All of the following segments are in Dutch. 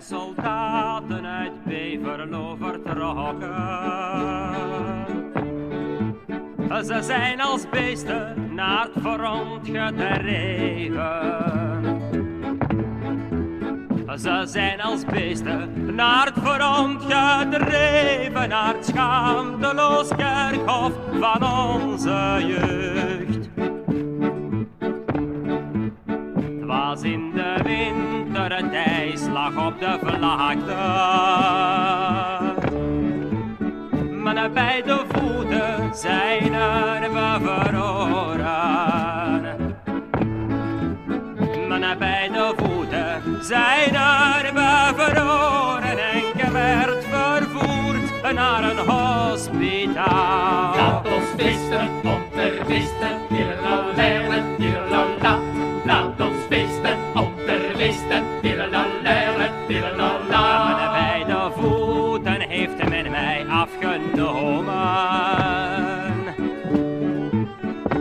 zijn soldaten uit Beverlo vertrokken. Ze zijn als beesten naar het front gedreven. Ze zijn als beesten naar het front gedreven, naar het schaamteloos kerkhof van onze jeugd. Lag op de vlakte. Maar bij de voeten zijn er we. Maar bij de voeten zijn er we verloren. En werd vervoerd naar een hospitaal. Laat ons feesten om te feesten, tirlalala, tirlalala. Feesten, tirlalala, tirlalala. Maar bij de voeten heeft men mij afgenomen.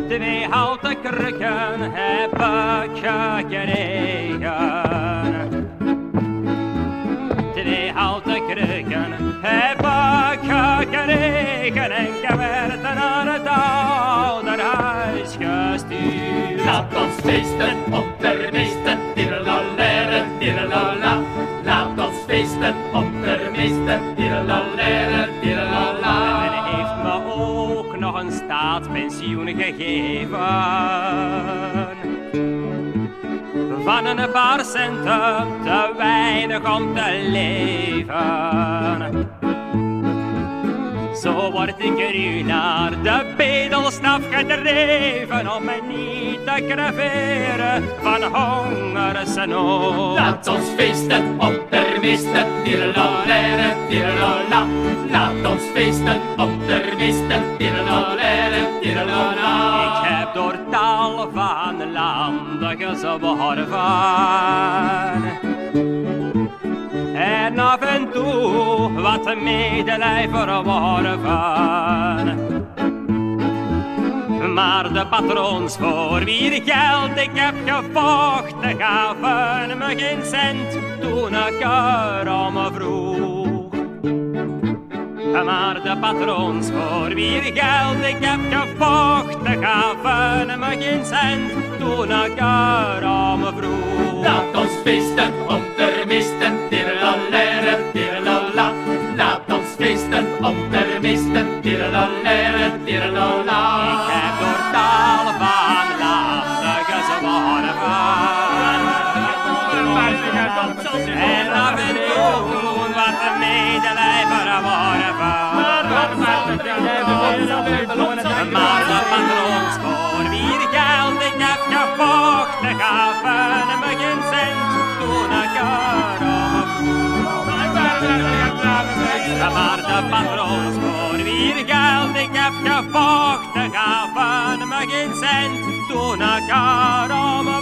Twee houten krukken heb ik gekregen. Twee houten krukken heb ik gekregen. En ik werd naar het ouderhuis gestuurd. Laat ons feesten om te feesten, staatspensioen gegeven. Van een paar centen te weinig om te leven. Zo word ik er nu naar de bedelstaf gedreven om mij niet te graveren van honger en nood. Laat ons feesten om te feesten, tirlalala, tirlalala. Laat ons feesten om te feesten, tirlalala, tirlalala. Ik heb door tal van landen gezworven. En af en toe wat medelijf verworven. Maar de patroons voor wie geld ik heb gevochten gaven me geen cent toen ik erom vroeg. Maar de patroons voor wie geld ik heb gevochten gaven me geen cent toen ik erom vroeg. Laat ons feesten om te feesten, tirlalala, tirlalala. Laat ons feesten om te feesten, Maar de patroons voor wie geld ik heb gevochten gaven me geen cent toen erom vroeg.